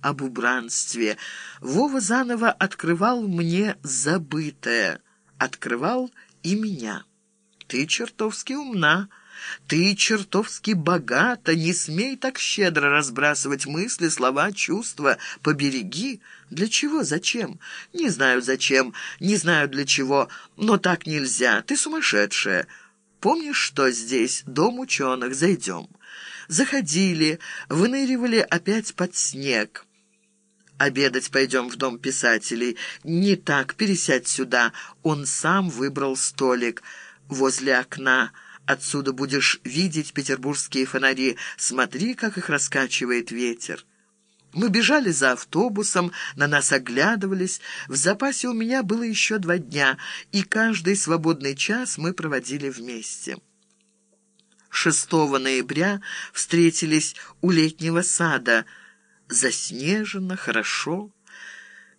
об убранстве. Вова заново открывал мне забытое, открывал и меня. Ты чертовски умна. Ты чертовски богата, не смей так щедро разбрасывать мысли, слова, чувства. Побереги. Для чего? Зачем? Не знаю зачем, не знаю для чего, но так нельзя. Ты сумасшедшая. Помнишь, что здесь дом ученых? Зайдем. Заходили, выныривали опять под снег. Обедать пойдем в дом писателей. Не так, пересядь сюда. Он сам выбрал столик возле окна. Отсюда будешь видеть петербургские фонари. Смотри, как их раскачивает ветер. Мы бежали за автобусом, на нас оглядывались. В запасе у меня было еще два дня, и каждый свободный час мы проводили вместе. 6 ноября встретились у летнего сада. Заснежено, хорошо.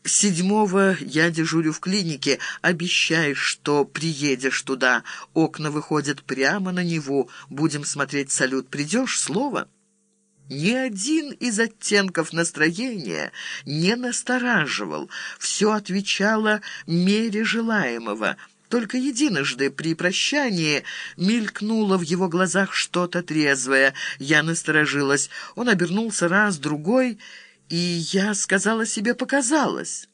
Седьмого я дежурю в клинике. Обещай, что приедешь туда. Окна выходят прямо на него. Будем смотреть салют. Придешь? Слово?» Ни один из оттенков настроения не настораживал, все отвечало мере желаемого. Только единожды при прощании мелькнуло в его глазах что-то трезвое. Я насторожилась. Он обернулся раз, другой, и я сказала себе «показалось».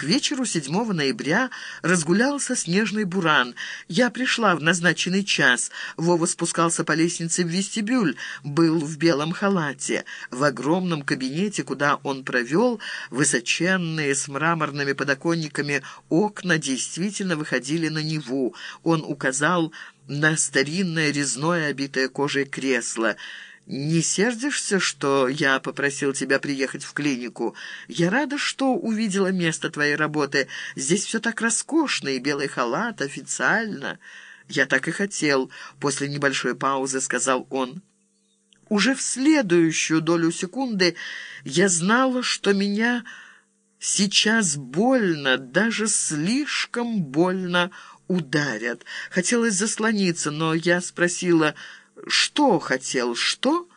К вечеру 7 ноября разгулялся снежный буран. Я пришла в назначенный час. Вова спускался по лестнице в вестибюль, был в белом халате. В огромном кабинете, куда он провел, высоченные с мраморными подоконниками окна действительно выходили на Неву. Он указал на старинное резное, обитое кожей кресло — «Не сердишься, что я попросил тебя приехать в клинику? Я рада, что увидела место твоей работы. Здесь все так роскошно, и белый халат, официально». «Я так и хотел», — после небольшой паузы сказал он. Уже в следующую долю секунды я знала, что меня сейчас больно, даже слишком больно ударят. Хотелось заслониться, но я спросила... «Что хотел? Что?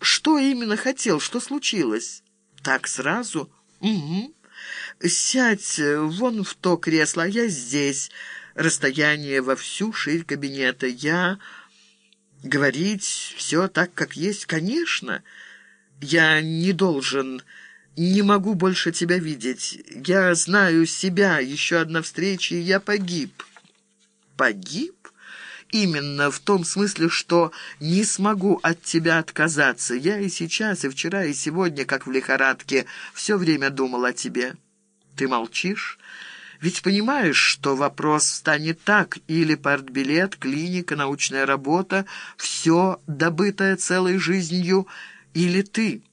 Что именно хотел? Что случилось?» «Так сразу?» «Угу. Сядь вон в то кресло, а я здесь. Расстояние во всю ширь кабинета. Я...» «Говорить все так, как есть, конечно. Я не должен...» «Не могу больше тебя видеть. Я знаю себя. Еще одна встреча, и я погиб». «Погиб?» Именно в том смысле, что не смогу от тебя отказаться. Я и сейчас, и вчера, и сегодня, как в лихорадке, все время думал о тебе. Ты молчишь? Ведь понимаешь, что вопрос станет так. Или партбилет, клиника, научная работа, все добытое целой жизнью, или ты».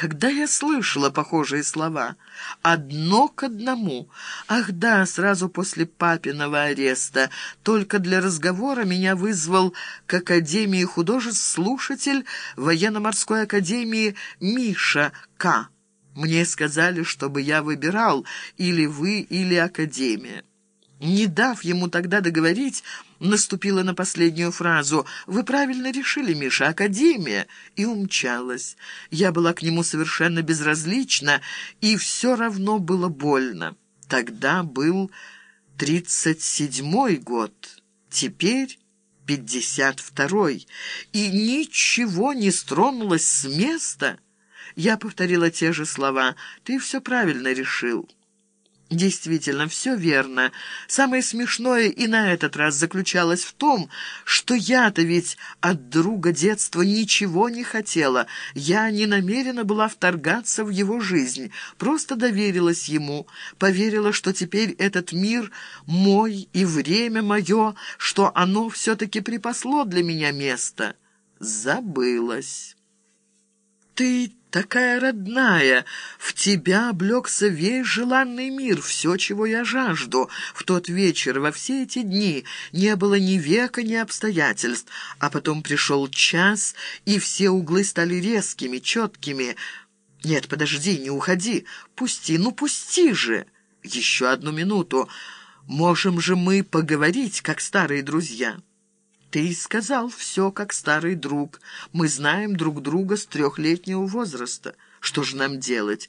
Когда я слышала похожие слова? Одно к одному. Ах да, сразу после папиного ареста. Только для разговора меня вызвал к Академии художеств слушатель военно-морской академии Миша К. Мне сказали, чтобы я выбирал или вы, или Академия. Не дав ему тогда договорить, наступила на последнюю фразу «Вы правильно решили, Миша, Академия!» и умчалась. Я была к нему совершенно безразлична, и все равно было больно. Тогда был тридцать седьмой год, теперь пятьдесят второй, и ничего не стронулось с места. Я повторила те же слова «Ты все правильно решил». Действительно, все верно. Самое смешное и на этот раз заключалось в том, что я-то ведь от друга детства ничего не хотела. Я не намерена была вторгаться в его жизнь, просто доверилась ему, поверила, что теперь этот мир мой и время мое, что оно все-таки припасло для меня место. Забылась. «Ты такая родная! В тебя облегся весь желанный мир, все, чего я жажду. В тот вечер, во все эти дни, не было ни века, ни обстоятельств. А потом пришел час, и все углы стали резкими, четкими. Нет, подожди, не уходи. Пусти, ну пусти же! Еще одну минуту. Можем же мы поговорить, как старые друзья». Ты сказал все, как старый друг. Мы знаем друг друга с трехлетнего возраста. Что же нам делать?